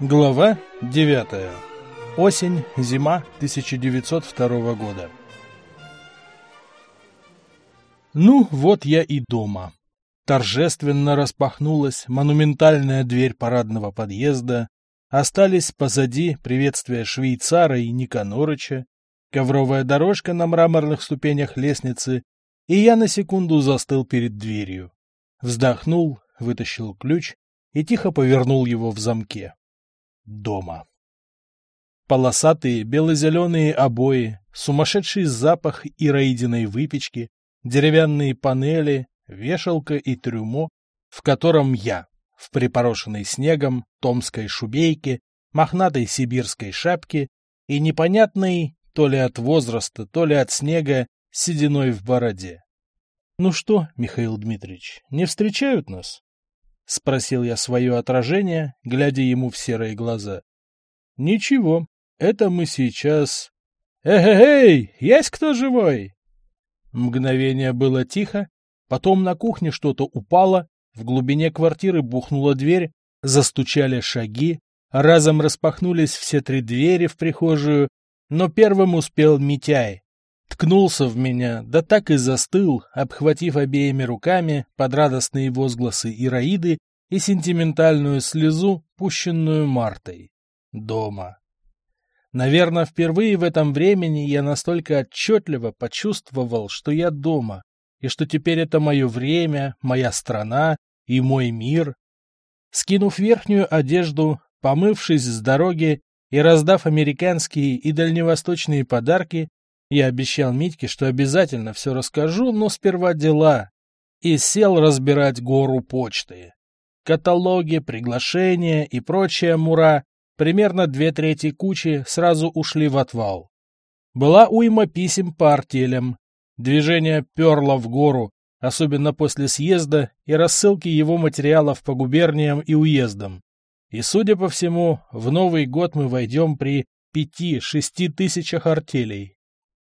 Глава 9. Осень, зима 1902 года. Ну, вот я и дома. Торжественно распахнулась монументальная дверь парадного подъезда, остались позади приветствия швейцара и Никанорыча, ковровая дорожка на мраморных ступенях лестницы, и я на секунду застыл перед дверью. Вздохнул, вытащил ключ и тихо повернул его в замке дома. Полосатые бело-зеленые обои, сумасшедший запах ираидиной выпечки, деревянные панели, вешалка и трюмо, в котором я, в припорошенной снегом томской шубейке, мохнатой сибирской шапке и непонятной, то ли от возраста, то ли от снега, сединой в бороде. — Ну что, Михаил Дмитриевич, не встречают нас? — спросил я свое отражение, глядя ему в серые глаза. — Ничего, это мы сейчас... Эй, есть кто живой? Мгновение было тихо, потом на кухне что-то упало, в глубине квартиры бухнула дверь, застучали шаги, разом распахнулись все три двери в прихожую, но первым успел Митяй. Ткнулся в меня, да так и застыл, обхватив обеими руками под радостные возгласы Ираиды и сентиментальную слезу, пущенную Мартой. Дома. Наверное, впервые в этом времени я настолько отчетливо почувствовал, что я дома, и что теперь это мое время, моя страна и мой мир. Скинув верхнюю одежду, помывшись с дороги и раздав американские и дальневосточные подарки, я обещал Митьке, что обязательно все расскажу, но сперва дела. И сел разбирать гору почты. Каталоги, приглашения и прочая мура, примерно две трети кучи, сразу ушли в отвал. Была уйма писем по артелям. Движение перло в гору, особенно после съезда и рассылки его материалов по губерниям и уездам. И, судя по всему, в Новый год мы войдем при пяти-шести тысячах артелей.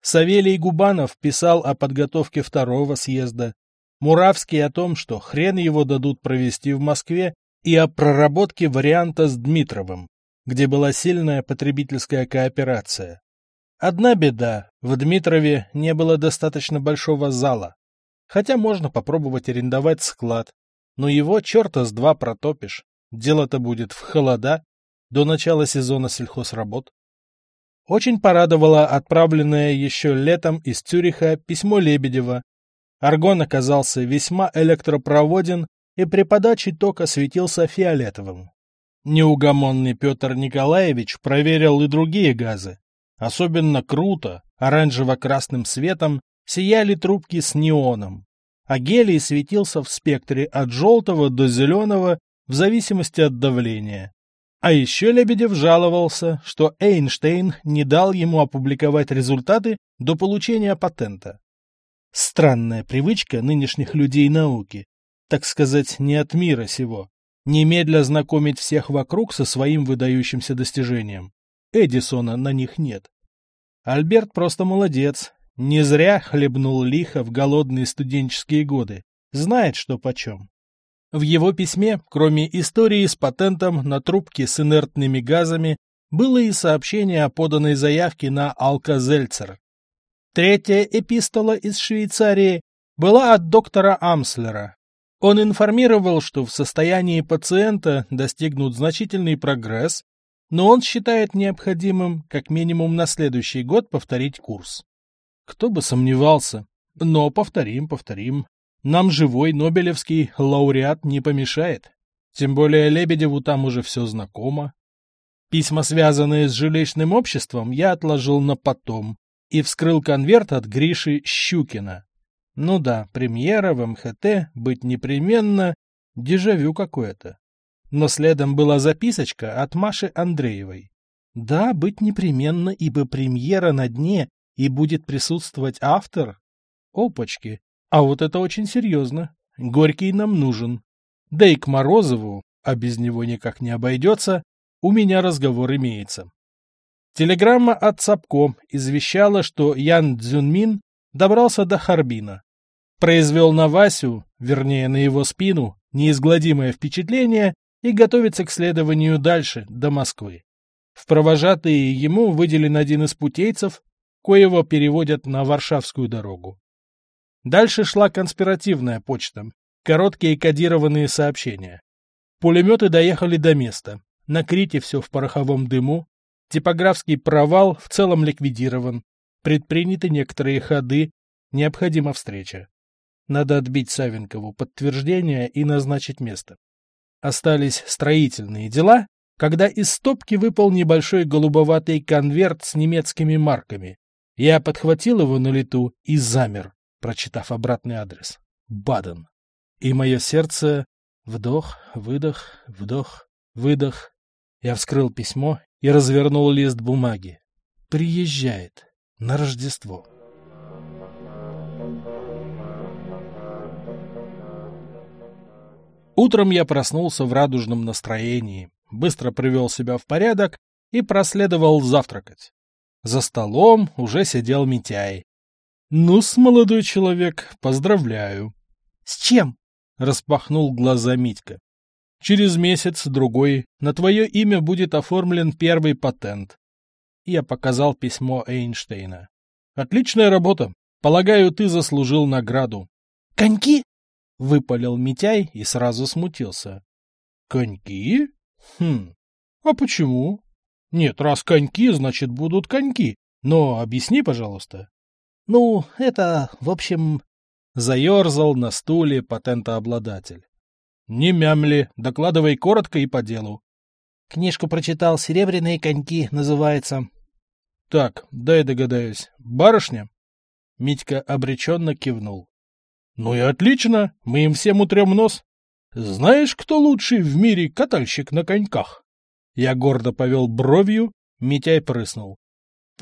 Савелий Губанов писал о подготовке второго съезда, Муравский о том, что хрен его дадут провести в Москве, и о проработке варианта с Дмитровым, где была сильная потребительская кооперация. Одна беда, в Дмитрове не было достаточно большого зала. Хотя можно попробовать арендовать склад, но его черта с два протопишь. Дело-то будет в холода, до начала сезона сельхозработ. Очень порадовало отправленное еще летом из Цюриха письмо Лебедева. Аргон оказался весьма электропроводен и при подаче тока светился фиолетовым. Неугомонный Петр Николаевич проверил и другие газы. Особенно круто, оранжево-красным светом, сияли трубки с неоном. А гелий светился в спектре от желтого до зеленого в зависимости от давления. А еще Лебедев жаловался, что Эйнштейн не дал ему опубликовать результаты до получения патента. Странная привычка нынешних людей науки, так сказать, не от мира сего, немедля знакомить всех вокруг со своим выдающимся достижением. Эдисона на них нет. Альберт просто молодец, не зря хлебнул лихо в голодные студенческие годы, знает, что почем. В его письме, кроме истории с патентом на трубки с инертными газами, было и сообщение о поданной заявке на алкозельцер. Третья эпистола из Швейцарии была от доктора Амслера. Он информировал, что в состоянии пациента достигнут значительный прогресс, но он считает необходимым как минимум на следующий год повторить курс. Кто бы сомневался, но повторим, повторим. Нам живой Нобелевский лауреат не помешает. Тем более Лебедеву там уже все знакомо. Письма, связанные с жилищным обществом, я отложил на потом и вскрыл конверт от Гриши Щукина. Ну да, премьера в МХТ быть непременно, дежавю какое-то. Но следом была записочка от Маши Андреевой. Да, быть непременно, ибо премьера на дне, и будет присутствовать автор. Опачки, а вот это очень серьезно. Горький нам нужен. Да и к Морозову, а без него никак не обойдется, у меня разговор имеется. Телеграмма от Цапко извещала, что Ян Цзюнмин добрался до Харбина. Произвел на Васю, вернее на его спину, неизгладимое впечатление и готовится к следованию дальше, до Москвы. В провожатые ему выделен один из путейцев, коего переводят на Варшавскую дорогу. Дальше шла конспиративная почта, короткие кодированные сообщения. Пулеметы доехали до места. На Крите все в пороховом дыму. Типографский провал в целом ликвидирован. Предприняты некоторые ходы. Необходима встреча. Надо отбить Савенкову подтверждение и назначить место. Остались строительные дела, когда из стопки выпал небольшой голубоватый конверт с немецкими марками. Я подхватил его на лету и замер, прочитав обратный адрес. Баден. И мое сердце... Вдох, выдох, вдох, выдох. Я вскрыл письмо и развернул лист бумаги. Приезжает. На Рождество. Утром я проснулся в радужном настроении, быстро привел себя в порядок и проследовал завтракать. За столом уже сидел Митяй. «Ну-с, молодой человек, поздравляю». «С чем?» — распахнул глаза Митька. «Через месяц-другой на твое имя будет оформлен первый патент». Я показал письмо Эйнштейна. «Отличная работа. Полагаю, ты заслужил награду». «Коньки?» Выпалил Митяй и сразу смутился. Коньки? Хм, а почему? Нет, раз коньки, значит будут коньки. Но объясни, пожалуйста. Ну, это, в общем... Заерзал на стуле патентообладатель. Не мямли, докладывай коротко и по делу. Книжку прочитал «Серебряные коньки» называется. Так, дай догадаюсь. Барышня? Митька обреченно кивнул. Ну и отлично, мы им всем утрем нос. Знаешь, кто лучший в мире катальщик на коньках? Я гордо повел бровью, Митяй прыснул.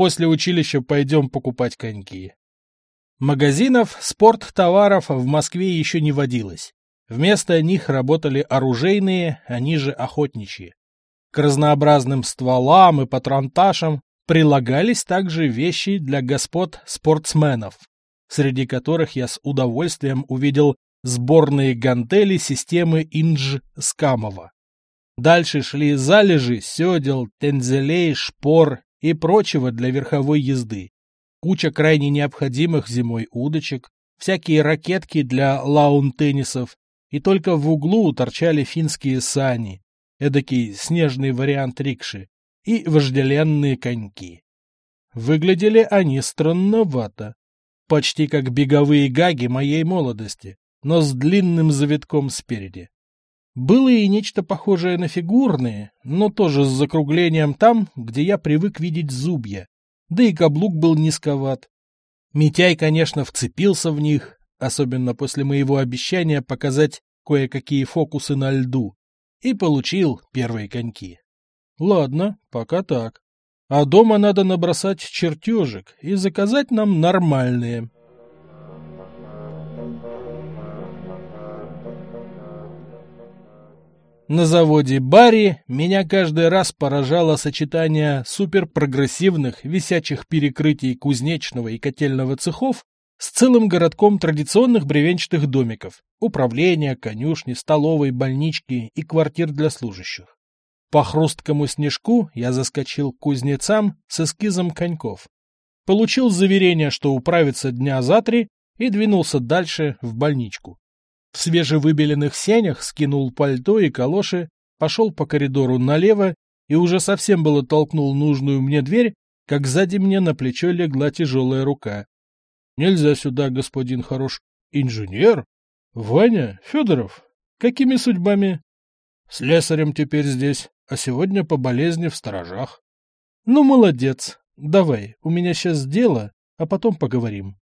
После училища пойдем покупать коньки. Магазинов спорттоваров в Москве еще не водилось. Вместо них работали оружейные, они же охотничьи. К разнообразным стволам и патронташам прилагались также вещи для господ-спортсменов среди которых я с удовольствием увидел сборные гантели системы Инж-Скамова. Дальше шли залежи, седел, тензелей, шпор и прочего для верховой езды. Куча крайне необходимых зимой удочек, всякие ракетки для лаун-теннисов, и только в углу торчали финские сани, эдакий снежный вариант рикши, и вожделенные коньки. Выглядели они странновато почти как беговые гаги моей молодости, но с длинным завитком спереди. Было и нечто похожее на фигурные, но тоже с закруглением там, где я привык видеть зубья, да и каблук был низковат. Митяй, конечно, вцепился в них, особенно после моего обещания показать кое-какие фокусы на льду, и получил первые коньки. Ладно, пока так. А дома надо набросать чертежик и заказать нам нормальные. На заводе Барри меня каждый раз поражало сочетание суперпрогрессивных висячих перекрытий кузнечного и котельного цехов с целым городком традиционных бревенчатых домиков, управления, конюшни, столовой, больнички и квартир для служащих. По хрусткому снежку я заскочил к кузнецам с эскизом коньков. Получил заверение, что управится дня за три, и двинулся дальше, в больничку. В свежевыбеленных сенях скинул пальто и калоши, пошел по коридору налево и уже совсем было толкнул нужную мне дверь, как сзади мне на плечо легла тяжелая рука. — Нельзя сюда, господин хорош. Инженер? Ваня? Федоров? Какими судьбами? — Слесарем теперь здесь а сегодня по болезни в сторожах. Ну, молодец. Давай, у меня сейчас дело, а потом поговорим.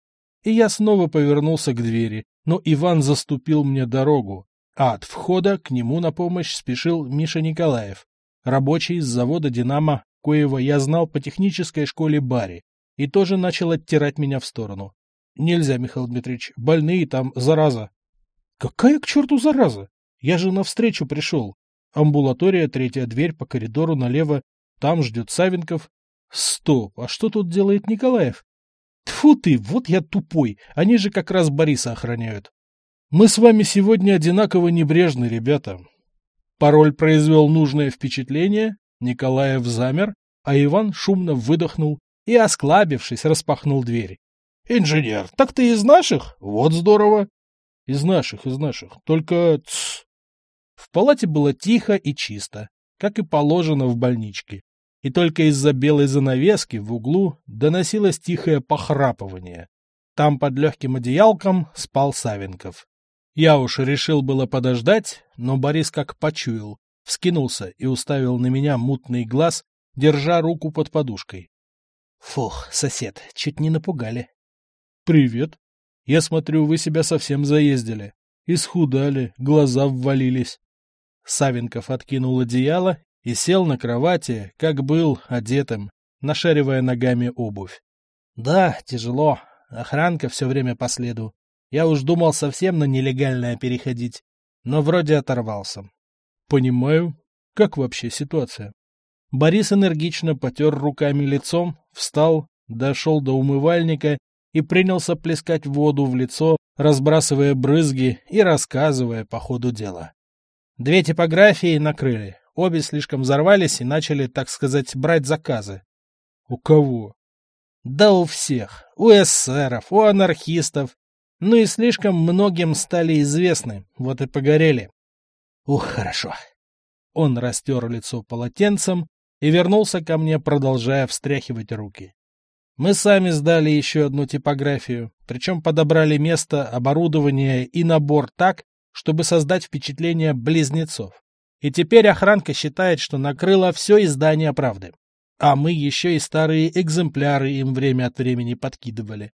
И я снова повернулся к двери, но Иван заступил мне дорогу, а от входа к нему на помощь спешил Миша Николаев, рабочий из завода «Динамо», коего я знал по технической школе Бари, и тоже начал оттирать меня в сторону. Нельзя, Михаил Дмитриевич, больные там, зараза. Какая к черту зараза? Я же навстречу пришел. Амбулатория, третья дверь по коридору налево. Там ждет Савенков. Стоп, а что тут делает Николаев? Тфу ты, вот я тупой. Они же как раз Бориса охраняют. Мы с вами сегодня одинаково небрежны, ребята. Пароль произвел нужное впечатление, Николаев замер, а Иван шумно выдохнул и, осклабившись, распахнул дверь. — Инженер, так ты из наших? Вот здорово! — Из наших, из наших. Только... Тс. В палате было тихо и чисто, как и положено в больничке. И только из-за белой занавески в углу доносилось тихое похрапывание. Там под легким одеялком спал Савенков. Я уж решил было подождать, но Борис как почуял, вскинулся и уставил на меня мутный глаз, держа руку под подушкой. Фух, сосед, чуть не напугали. «Привет. Я смотрю, вы себя совсем заездили. Исхудали, глаза ввалились». Савенков откинул одеяло и сел на кровати, как был, одетым, нашаривая ногами обувь. «Да, тяжело. Охранка все время по следу. Я уж думал совсем на нелегальное переходить, но вроде оторвался». «Понимаю. Как вообще ситуация?» Борис энергично потер руками лицом, встал, дошел до умывальника и принялся плескать воду в лицо, разбрасывая брызги и рассказывая по ходу дела. Две типографии накрыли, обе слишком взорвались и начали, так сказать, брать заказы. У кого? Да у всех. У эсеров, у анархистов. Ну и слишком многим стали известны, вот и погорели. Ух, хорошо. Он растер лицо полотенцем и вернулся ко мне, продолжая встряхивать руки. Мы сами сдали еще одну типографию, причем подобрали место, оборудование и набор так, чтобы создать впечатление близнецов. И теперь охранка считает, что накрыла все издание «Правды». А мы еще и старые экземпляры им время от времени подкидывали.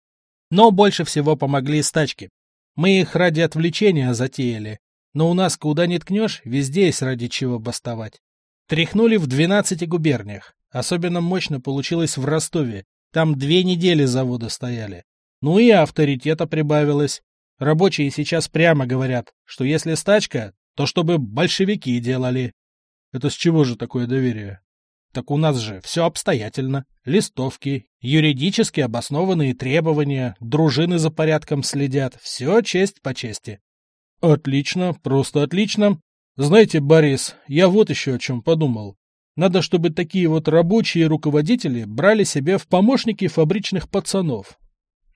Но больше всего помогли стачки. Мы их ради отвлечения затеяли, но у нас куда ни ткнешь, везде есть ради чего бастовать. Тряхнули в 12 губерниях. Особенно мощно получилось в Ростове. Там две недели завода стояли. Ну и авторитета прибавилось. Рабочие сейчас прямо говорят, что если стачка, то чтобы большевики делали. Это с чего же такое доверие? Так у нас же все обстоятельно. Листовки, юридически обоснованные требования, дружины за порядком следят. Все честь по чести. Отлично, просто отлично. Знаете, Борис, я вот еще о чем подумал. Надо, чтобы такие вот рабочие руководители брали себе в помощники фабричных пацанов.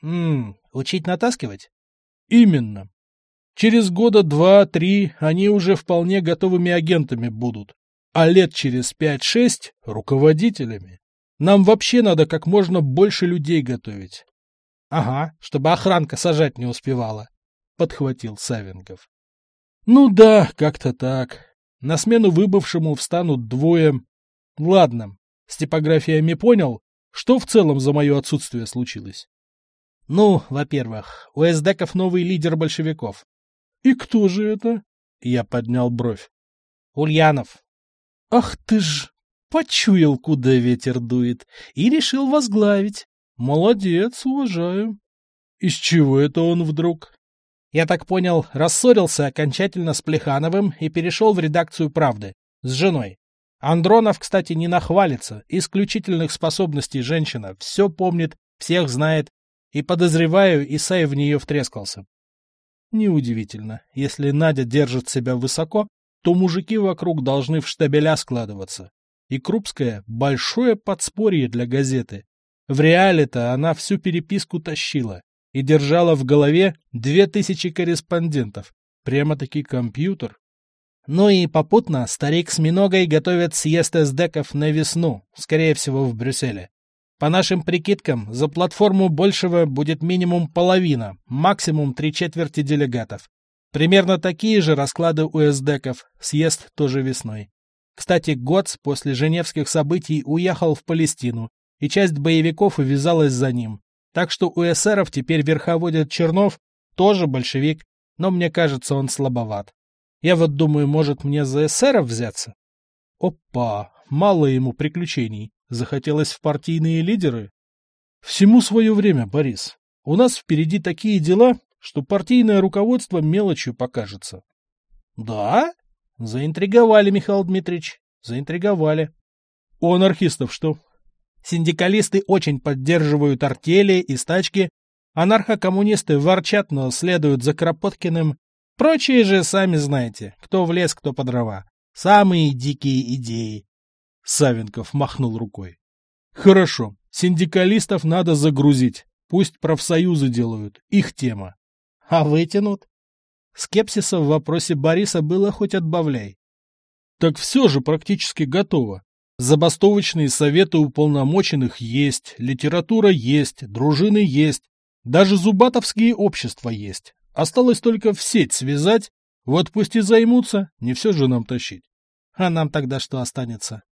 Ммм, учить натаскивать? Именно. Через года два-три они уже вполне готовыми агентами будут, а лет через пять-шесть — руководителями. Нам вообще надо как можно больше людей готовить. — Ага, чтобы охранка сажать не успевала, — подхватил Савенков. Ну да, как-то так. На смену выбывшему встанут двое. Ладно, с типографиями понял, что в целом за мое отсутствие случилось. Ну, во-первых, у эсдеков новый лидер большевиков. И кто же это? Я поднял бровь. Ульянов. Ах ты ж! Почуял, куда ветер дует, и решил возглавить. Молодец, уважаю. Из чего это он вдруг? Я так понял, рассорился окончательно с Плехановым и перешел в редакцию «Правды» с женой. Андронов, кстати, не нахвалится, исключительных способностей женщина, все помнит, всех знает, и, подозреваю, Исай в нее втрескался. Неудивительно, если Надя держит себя высоко, то мужики вокруг должны в штабеля складываться. И Крупская — большое подспорье для газеты. В реале-то она всю переписку тащила и держала в голове две тысячи корреспондентов. Прямо-таки компьютер. Ну и попутно старик с Миногой готовят съезд эсдеков на весну, скорее всего в Брюсселе. По нашим прикидкам, за платформу большего будет минимум половина, максимум три четверти делегатов. Примерно такие же расклады у эсдеков, съезд тоже весной. Кстати, Гоц после женевских событий уехал в Палестину, и часть боевиков увязалась за ним. Так что у эсеров теперь верховодит Чернов, тоже большевик, но мне кажется, он слабоват. Я вот думаю, может мне за эсеров взяться? Опа, мало ему приключений. Захотелось в партийные лидеры? Всему свое время, Борис. У нас впереди такие дела, что партийное руководство мелочью покажется. Да? Заинтриговали, Михаил Дмитриевич, заинтриговали. У анархистов что? Синдикалисты очень поддерживают артели и стачки, анархокоммунисты ворчат, но следуют за Кропоткиным. Прочие же, сами знаете, кто в лес, кто по дрова. Самые дикие идеи. Савенков махнул рукой. Хорошо, синдикалистов надо загрузить. Пусть профсоюзы делают. Их тема. А вытянут? Скепсиса в вопросе Бориса было хоть отбавляй. Так все же практически готово. Забастовочные советы уполномоченных есть, литература есть, дружины есть, даже зубатовские общества есть. Осталось только в сеть связать, вот пусть и займутся, не все же нам тащить. А нам тогда что останется?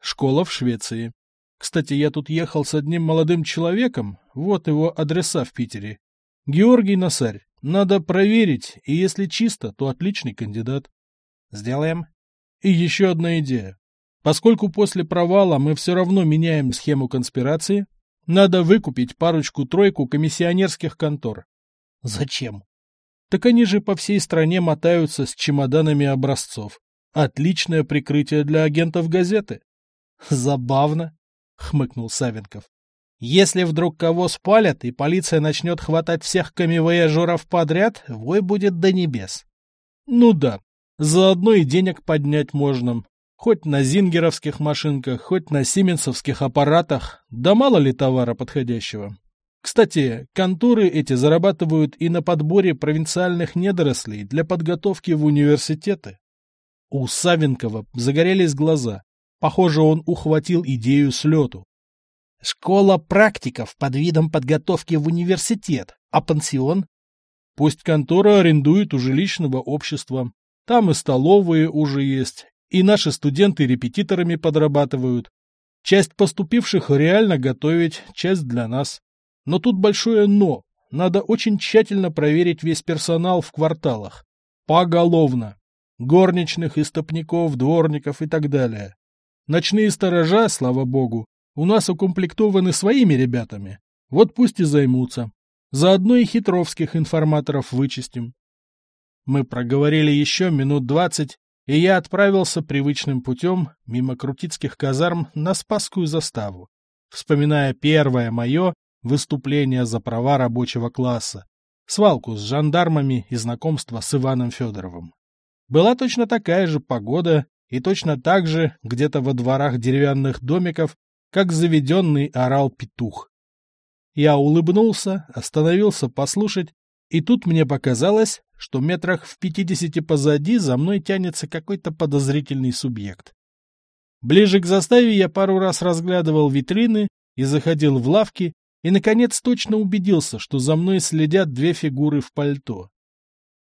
Школа в Швеции. Кстати, я тут ехал с одним молодым человеком, вот его адреса в Питере. Георгий Насарь. Надо проверить, и если чисто, то отличный кандидат. Сделаем. И еще одна идея. Поскольку после провала мы все равно меняем схему конспирации, надо выкупить парочку-тройку комиссионерских контор. Зачем? Так они же по всей стране мотаются с чемоданами образцов. Отличное прикрытие для агентов газеты. Забавно, хмыкнул Савенков. Если вдруг кого спалят, и полиция начнет хватать всех камевояжеров подряд, вой будет до небес. Ну да, заодно и денег поднять можно. Хоть на зингеровских машинках, хоть на сименсовских аппаратах, да мало ли товара подходящего. Кстати, конторы эти зарабатывают и на подборе провинциальных недорослей для подготовки в университеты. У Савенкова загорелись глаза. Похоже, он ухватил идею с лету. Школа практиков под видом подготовки в университет, а пансион? Пусть контора арендует у жилищного общества. Там и столовые уже есть, и наши студенты репетиторами подрабатывают. Часть поступивших реально готовить, часть для нас. Но тут большое «но». Надо очень тщательно проверить весь персонал в кварталах. Поголовно. Горничных, истопников, дворников и так далее. Ночные сторожа, слава богу, у нас укомплектованы своими ребятами. Вот пусть и займутся. Заодно и хитровских информаторов вычистим. Мы проговорили еще минут двадцать, и я отправился привычным путем мимо крутицких казарм на Спасскую заставу, вспоминая первое мое выступление за права рабочего класса, свалку с жандармами и знакомство с Иваном Федоровым. Была точно такая же погода, и точно так же где-то во дворах деревянных домиков, как заведенный орал петух. Я улыбнулся, остановился послушать, и тут мне показалось, что метрах в пятидесяти позади за мной тянется какой-то подозрительный субъект. Ближе к заставе я пару раз разглядывал витрины и заходил в лавки, и, наконец, точно убедился, что за мной следят две фигуры в пальто.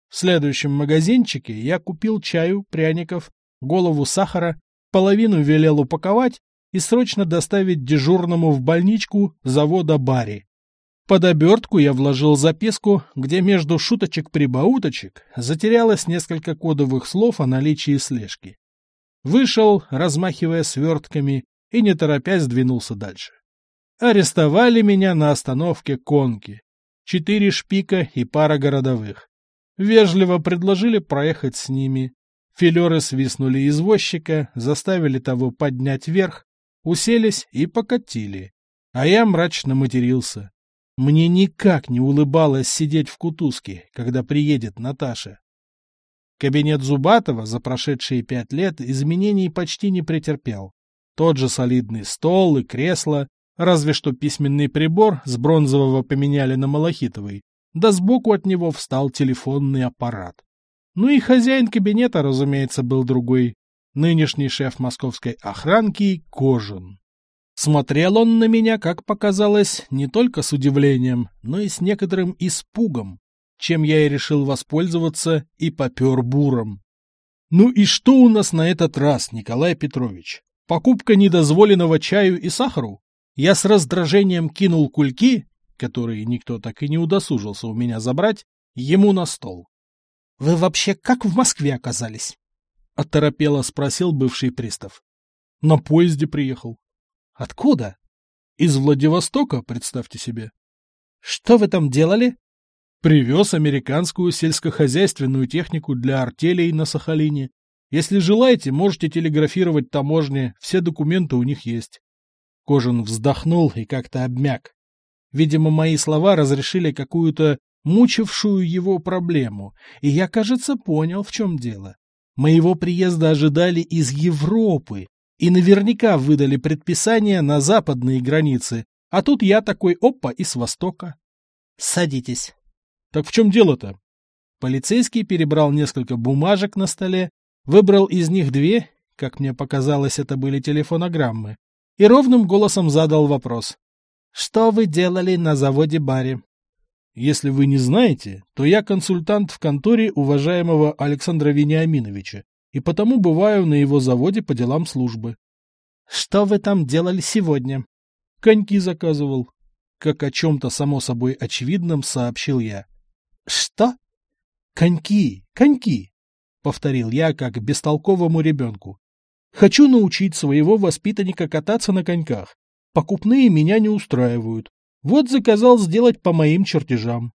В следующем магазинчике я купил чаю, пряников, голову сахара, половину велел упаковать и срочно доставить дежурному в больничку завода Барри. Под обертку я вложил записку, где между шуточек-прибауточек затерялось несколько кодовых слов о наличии слежки. Вышел, размахивая свертками, и не торопясь двинулся дальше. Арестовали меня на остановке Конки. Четыре шпика и пара городовых. Вежливо предложили проехать с ними. Филеры свистнули извозчика, заставили того поднять вверх, уселись и покатили. А я мрачно матерился. Мне никак не улыбалось сидеть в кутузке, когда приедет Наташа. Кабинет Зубатова за прошедшие пять лет изменений почти не претерпел. Тот же солидный стол и кресло, разве что письменный прибор с бронзового поменяли на малахитовый, да сбоку от него встал телефонный аппарат. Ну и хозяин кабинета, разумеется, был другой. Нынешний шеф московской охранки Кожин. Смотрел он на меня, как показалось, не только с удивлением, но и с некоторым испугом, чем я и решил воспользоваться и попер буром. Ну и что у нас на этот раз, Николай Петрович? Покупка недозволенного чаю и сахару? Я с раздражением кинул кульки, которые никто так и не удосужился у меня забрать, ему на стол. — Вы вообще как в Москве оказались? — оторопело спросил бывший пристав. — На поезде приехал. Откуда? Из Владивостока, представьте себе. Что вы там делали? Привез американскую сельскохозяйственную технику для артелей на Сахалине. Если желаете, можете телеграфировать таможне, все документы у них есть. Кожин вздохнул и как-то обмяк. Видимо, мои слова разрешили какую-то мучившую его проблему, и я, кажется, понял, в чем дело. Моего приезда ожидали из Европы и наверняка выдали предписание на западные границы, а тут я такой опа и с востока. Садитесь. Так в чем дело-то? Полицейский перебрал несколько бумажек на столе, выбрал из них две, как мне показалось, это были телефонограммы, и ровным голосом задал вопрос. «Что вы делали на заводе-баре?» Если вы не знаете, то я консультант в конторе уважаемого Александра Вениаминовича, и потому бываю на его заводе по делам службы. Что вы там делали сегодня? Коньки заказывал. Как о чем-то само собой очевидном сообщил я. Что? Коньки, коньки, повторил я как бестолковому ребенку. Хочу научить своего воспитанника кататься на коньках. Покупные меня не устраивают. Вот заказал сделать по моим чертежам.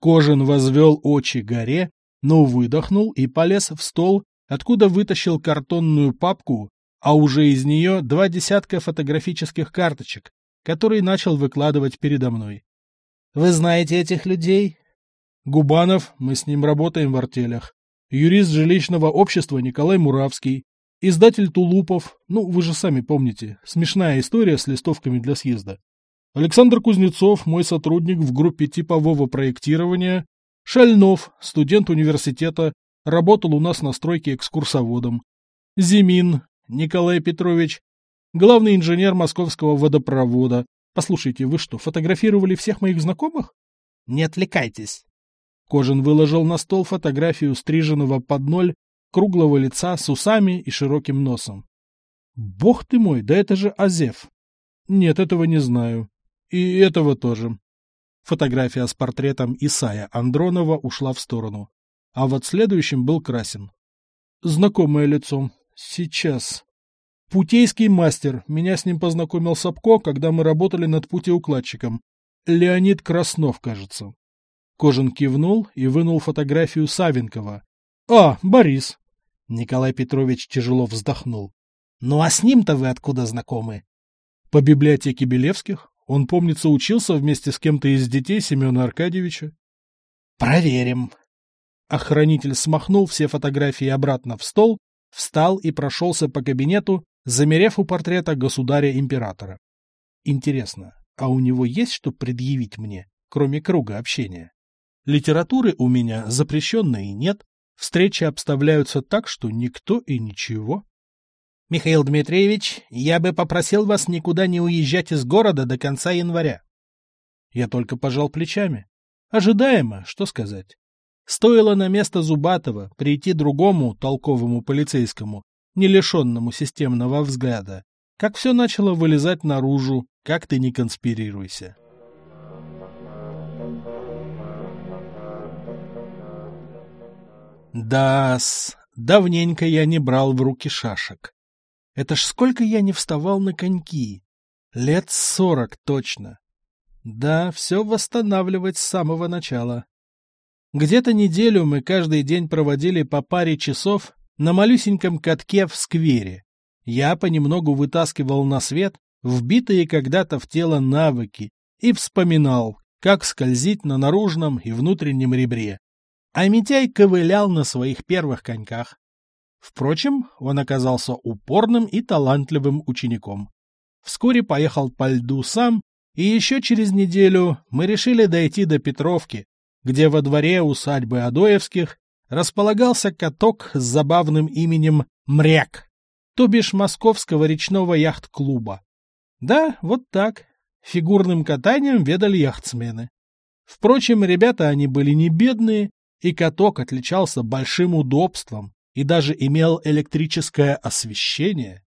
Кожин возвел очи горе, но выдохнул и полез в стол, откуда вытащил картонную папку, а уже из нее два десятка фотографических карточек, которые начал выкладывать передо мной. «Вы знаете этих людей?» «Губанов, мы с ним работаем в артелях. Юрист жилищного общества Николай Муравский. Издатель Тулупов, ну, вы же сами помните, смешная история с листовками для съезда. Александр Кузнецов, мой сотрудник в группе типового проектирования. Шальнов, студент университета, работал у нас на стройке экскурсоводом. Зимин, Николай Петрович, главный инженер московского водопровода. Послушайте, вы что, фотографировали всех моих знакомых? Не отвлекайтесь. Кожин выложил на стол фотографию стриженного под ноль, круглого лица с усами и широким носом. Бог ты мой, да это же Азев. Нет, этого не знаю. И этого тоже. Фотография с портретом Исая Андронова ушла в сторону. А вот следующим был Красин. Знакомое лицо. Сейчас. Путейский мастер. Меня с ним познакомил Сапко, когда мы работали над путеукладчиком. Леонид Краснов, кажется. Кожин кивнул и вынул фотографию Савенкова. «А, Борис!» Николай Петрович тяжело вздохнул. «Ну а с ним-то вы откуда знакомы?» «По библиотеке Белевских. Он, помнится, учился вместе с кем-то из детей Семена Аркадьевича. «Проверим». Охранитель смахнул все фотографии обратно в стол, встал и прошелся по кабинету, замерев у портрета государя-императора. Интересно, а у него есть что предъявить мне, кроме круга общения? Литературы у меня запрещенной нет, встречи обставляются так, что никто и ничего. Михаил Дмитриевич, я бы попросил вас никуда не уезжать из города до конца января. Я только пожал плечами. Ожидаемо, что сказать. Стоило на место Зубатова прийти другому толковому полицейскому, не лишенному системного взгляда, как все начало вылезать наружу, как ты не конспирируйся. Да-с, давненько я не брал в руки шашек. Это ж сколько я не вставал на коньки. Лет сорок точно. Да, все восстанавливать с самого начала. Где-то неделю мы каждый день проводили по паре часов на малюсеньком катке в сквере. Я понемногу вытаскивал на свет вбитые когда-то в тело навыки и вспоминал, как скользить на наружном и внутреннем ребре. А Митяй ковылял на своих первых коньках. Впрочем, он оказался упорным и талантливым учеником. Вскоре поехал по льду сам, и еще через неделю мы решили дойти до Петровки, где во дворе усадьбы Адоевских располагался каток с забавным именем «Мряк», то бишь Московского речного яхт-клуба. Да, вот так. Фигурным катанием ведали яхтсмены. Впрочем, ребята они были не бедные, и каток отличался большим удобством, и даже имел электрическое освещение.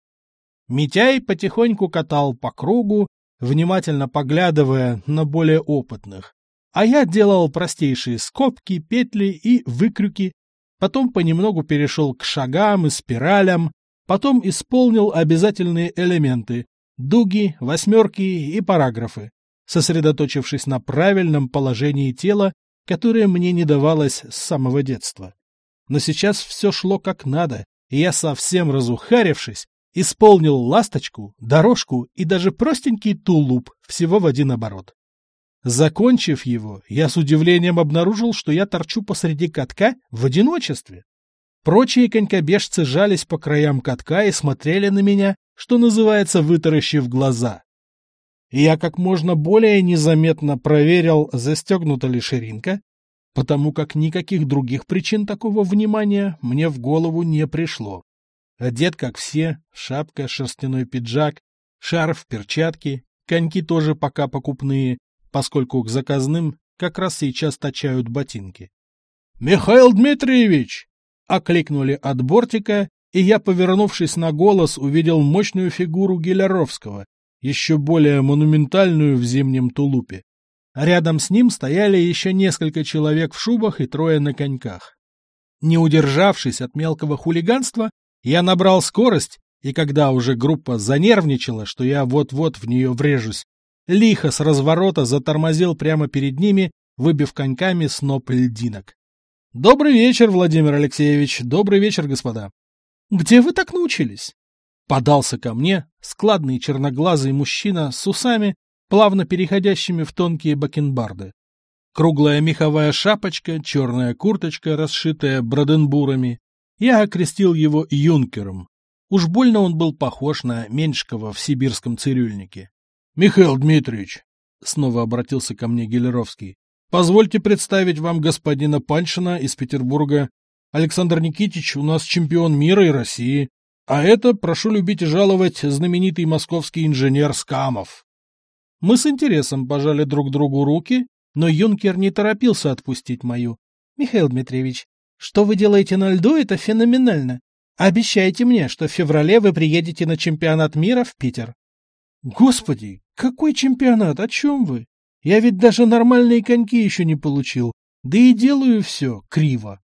Митяй потихоньку катал по кругу, внимательно поглядывая на более опытных, а я делал простейшие скобки, петли и выкрюки, потом понемногу перешел к шагам и спиралям, потом исполнил обязательные элементы — дуги, восьмерки и параграфы, сосредоточившись на правильном положении тела, которое мне не давалось с самого детства. Но сейчас все шло как надо, и я, совсем разухарившись, исполнил ласточку, дорожку и даже простенький тулуп всего в один оборот. Закончив его, я с удивлением обнаружил, что я торчу посреди катка в одиночестве. Прочие конькобежцы жались по краям катка и смотрели на меня, что называется, вытаращив глаза. Я как можно более незаметно проверил, застегнута ли ширинка, потому как никаких других причин такого внимания мне в голову не пришло. Одет, как все, шапка, шерстяной пиджак, шарф, перчатки, коньки тоже пока покупные, поскольку к заказным как раз сейчас точают ботинки. «Михаил Дмитриевич!» — окликнули от бортика, и я, повернувшись на голос, увидел мощную фигуру Геляровского, еще более монументальную в зимнем тулупе. Рядом с ним стояли еще несколько человек в шубах и трое на коньках. Не удержавшись от мелкого хулиганства, я набрал скорость, и когда уже группа занервничала, что я вот-вот в нее врежусь, лихо с разворота затормозил прямо перед ними, выбив коньками сноп льдинок. «Добрый вечер, Владимир Алексеевич! Добрый вечер, господа!» «Где вы так научились?» Подался ко мне складный черноглазый мужчина с усами, плавно переходящими в тонкие бакенбарды. Круглая меховая шапочка, черная курточка, расшитая броденбурами. Я окрестил его юнкером. Уж больно он был похож на Меньшкова в сибирском цирюльнике. — Михаил Дмитриевич, — снова обратился ко мне Гелеровский, — позвольте представить вам господина Паншина из Петербурга. Александр Никитич у нас чемпион мира и России. А это, прошу любить и жаловать, знаменитый московский инженер Скамов. Мы с интересом пожали друг другу руки, но юнкер не торопился отпустить мою. — Михаил Дмитриевич, что вы делаете на льду, это феноменально. Обещайте мне, что в феврале вы приедете на чемпионат мира в Питер. — Господи, какой чемпионат? О чем вы? Я ведь даже нормальные коньки еще не получил. Да и делаю все криво.